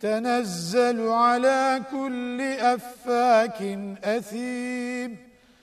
تنزل على كل أفاك أثيم.